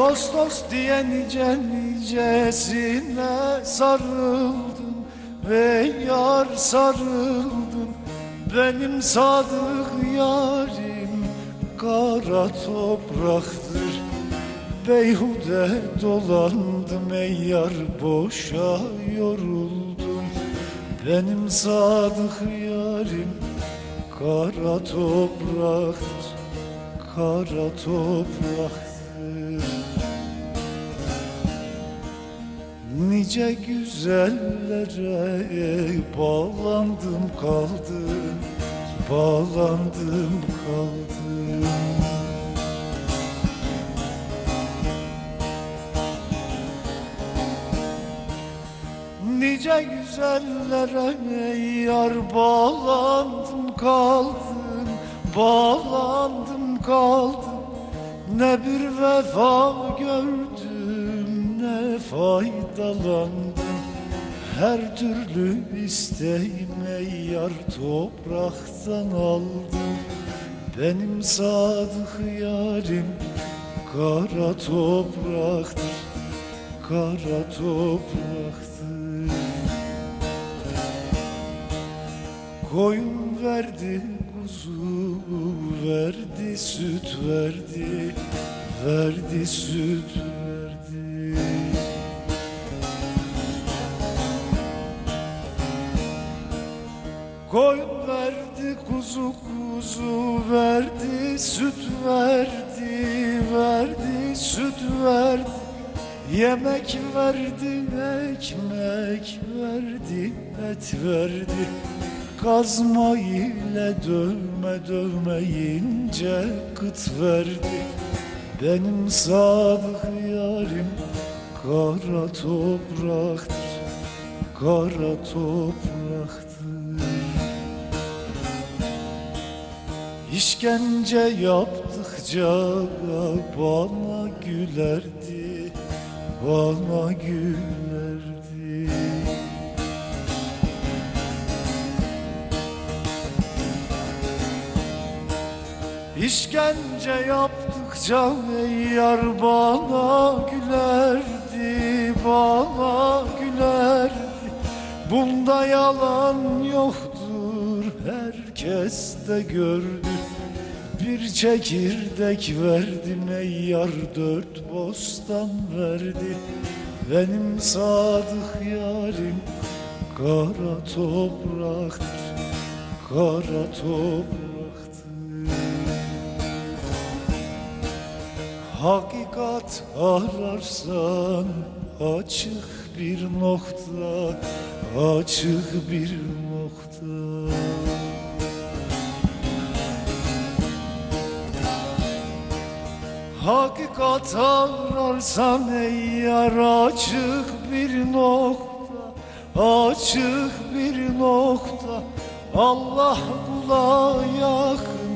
Dost dost diye nice nicesine sarıldım Ve yar sarıldım Benim sadık yarim kara topraktır. Beyhude dolandım ey yar boşa yoruldum. Benim sadık yarim kara topraktır. Kara topraktır Nice güzellere bağlandım kaldım Bağlandım kaldım. Nice güzellere yar bağlandım kaldım Bağlandım kaldım. Ne bir vefa gördüm ne faydalandım Her türlü isteğime yar topraktan aldım Benim sadık yarim kara topraktır Kara topraktır Koyun verdi, kuzu verdi, süt verdi, verdi, süt verdi. Koyun verdi, kuzu kuzu verdi, süt verdi, verdi, süt verdi. Yemek verdi, ekmek verdi, et verdi. Kazma ile dövme dövmeyince kıt verdi Benim sadık yarim kara topraktır Kara topraktır. İşkence yaptıkça bana gülerdi Bana gülerdi. İşkence yaptıkça ey yar bana gülerdi, bana gülerdi. Bunda yalan yoktur, herkes de gördü. Bir çekirdek verdim ey yar dört bostan verdi. Benim sadık yarim kara topraktır, kara topraktır. Hakikat ararsan açık bir nokta Açık bir nokta. Hakikat ararsan ey yar açık bir nokta Açık bir nokta. Allah kula yakın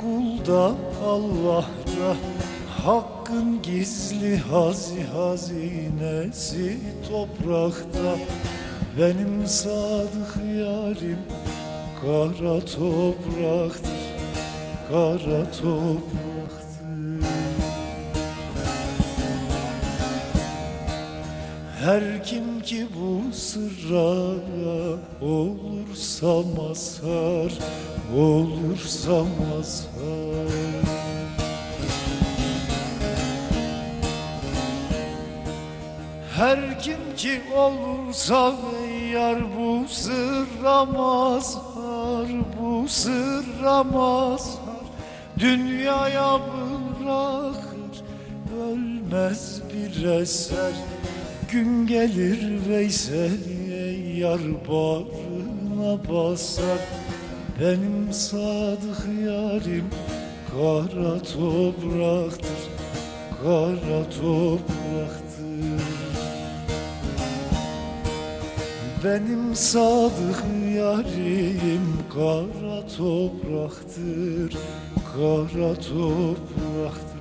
Kulda Allah'ta Hakkın gizli hazi hazinesi toprakta. Benim sadık yarim kara topraktır Kara topraktır Her kim ki bu sırra olursa mazhar Olursa mazhar Her kim ki olursa yar bu sırra mazhar Bu sırra mazhar Dünyaya bırakır Ölmez bir eser. Gün gelir Veysel yar bağrına basar. Benim sadık yarim kara topraktır Kara topraktır Benim sadık yarim kara topraktır Kara topraktır